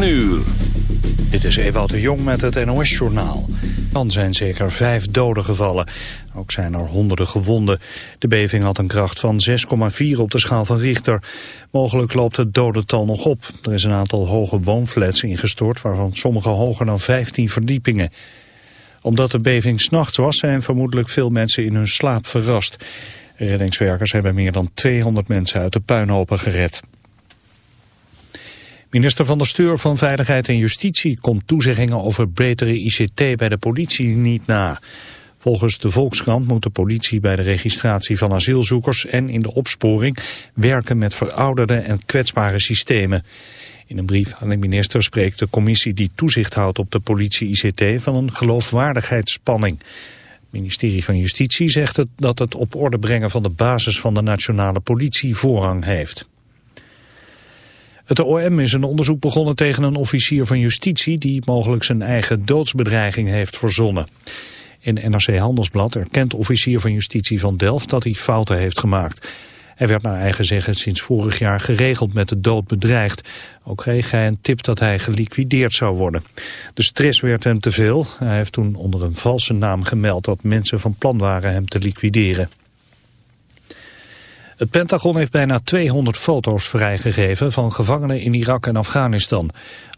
Een. Dit is Ewout de Jong met het NOS-journaal. Dan zijn zeker vijf doden gevallen. Ook zijn er honderden gewonden. De beving had een kracht van 6,4 op de schaal van Richter. Mogelijk loopt het dodental nog op. Er is een aantal hoge woonflats ingestort... waarvan sommige hoger dan 15 verdiepingen. Omdat de beving s'nachts was... zijn vermoedelijk veel mensen in hun slaap verrast. Reddingswerkers hebben meer dan 200 mensen uit de puinhopen gered. Minister van der Steur van Veiligheid en Justitie komt toezeggingen over betere ICT bij de politie niet na. Volgens de Volkskrant moet de politie bij de registratie van asielzoekers en in de opsporing werken met verouderde en kwetsbare systemen. In een brief aan de minister spreekt de commissie die toezicht houdt op de politie-ICT van een geloofwaardigheidsspanning. Het ministerie van Justitie zegt dat het op orde brengen van de basis van de nationale politie voorrang heeft. Het OM is een onderzoek begonnen tegen een officier van justitie die mogelijk zijn eigen doodsbedreiging heeft verzonnen. In NRC Handelsblad erkent officier van justitie van Delft dat hij fouten heeft gemaakt. Hij werd naar eigen zeggen sinds vorig jaar geregeld met de dood bedreigd. Ook kreeg hij een tip dat hij geliquideerd zou worden. De stress werd hem te veel. Hij heeft toen onder een valse naam gemeld dat mensen van plan waren hem te liquideren. Het Pentagon heeft bijna 200 foto's vrijgegeven van gevangenen in Irak en Afghanistan.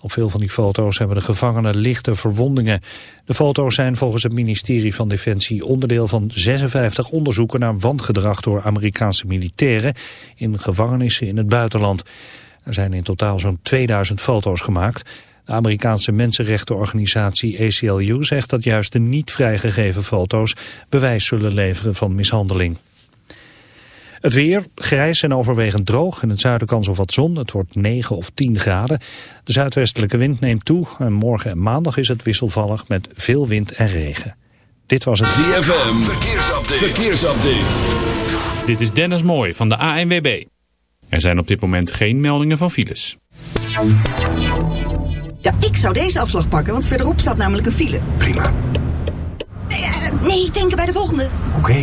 Op veel van die foto's hebben de gevangenen lichte verwondingen. De foto's zijn volgens het ministerie van Defensie onderdeel van 56 onderzoeken naar wangedrag door Amerikaanse militairen in gevangenissen in het buitenland. Er zijn in totaal zo'n 2000 foto's gemaakt. De Amerikaanse mensenrechtenorganisatie ACLU zegt dat juist de niet vrijgegeven foto's bewijs zullen leveren van mishandeling. Het weer, grijs en overwegend droog. In het zuiden kans op wat zon. Het wordt 9 of 10 graden. De zuidwestelijke wind neemt toe. En morgen en maandag is het wisselvallig met veel wind en regen. Dit was het ZFM. Verkeersupdate. Verkeersupdate. Dit is Dennis Mooij van de ANWB. Er zijn op dit moment geen meldingen van files. Ja, ik zou deze afslag pakken, want verderop staat namelijk een file. Prima. Nee, eh, nee ik denk bij de volgende. Oké.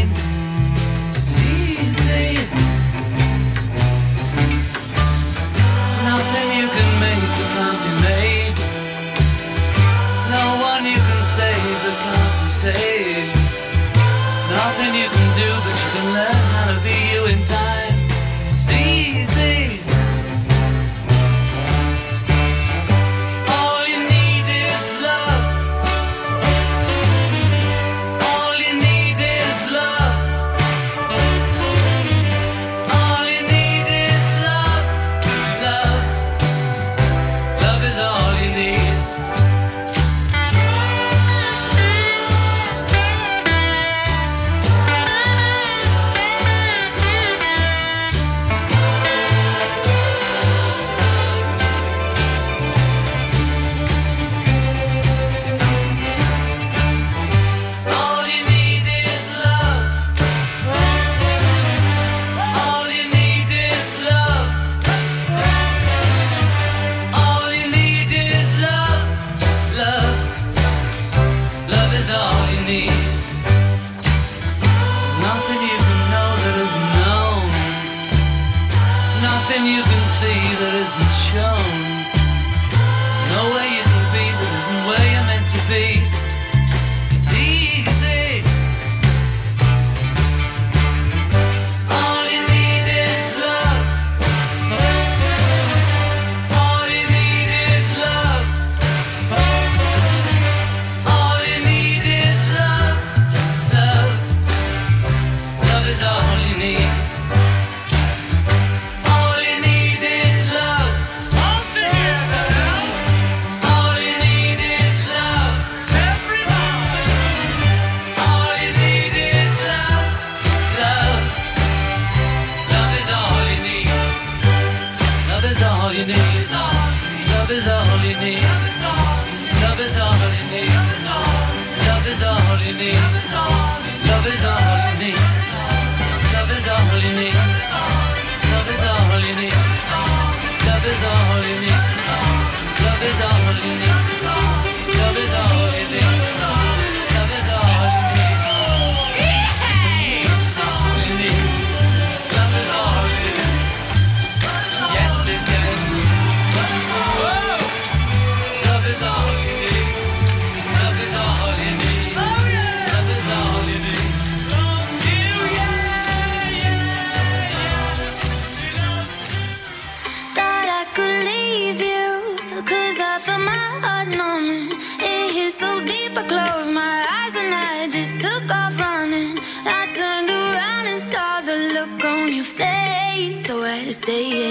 stay in.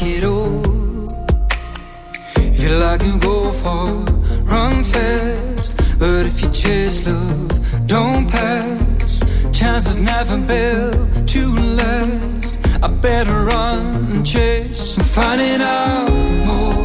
take it all. If you like to go far, run fast. But if you chase love, don't pass. Chances never built to last. I better run and chase and finding out more.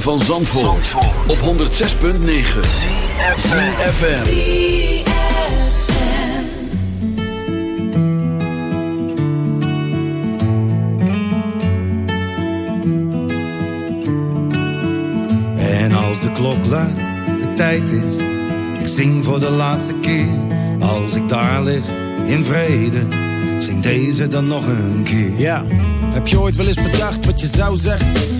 Ritme van Zandvoort, op 106.9 FM. En als de klok luidt, de tijd is, ik zing voor de laatste keer. Als ik daar lig, in vrede, zing deze dan nog een keer. Ja, heb je ooit wel eens bedacht wat je zou zeggen?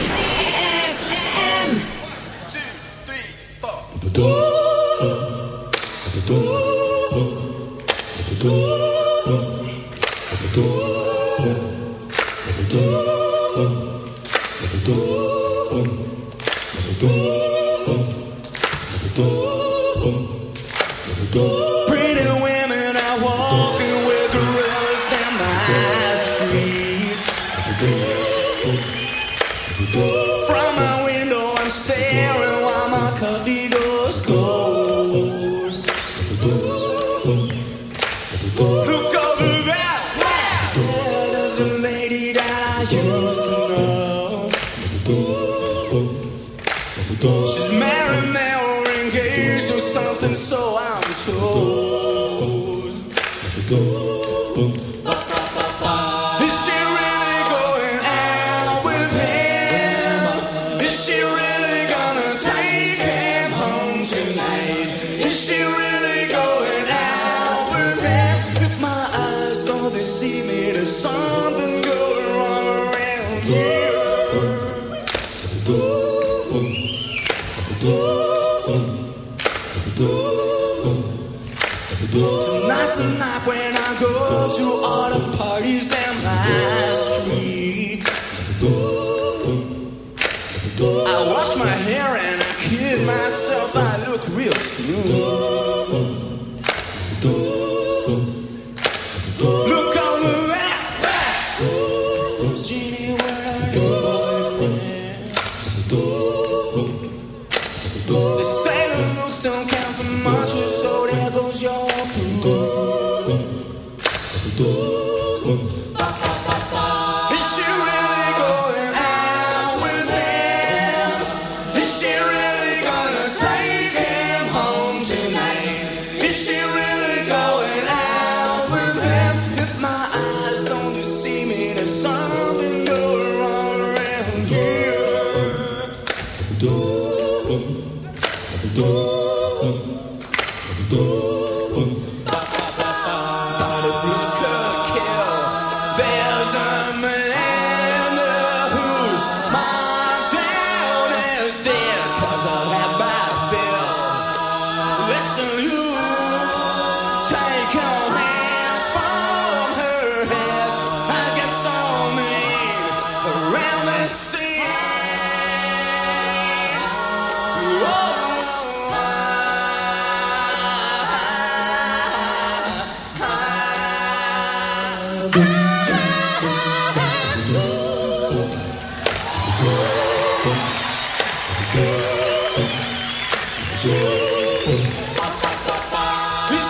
This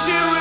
year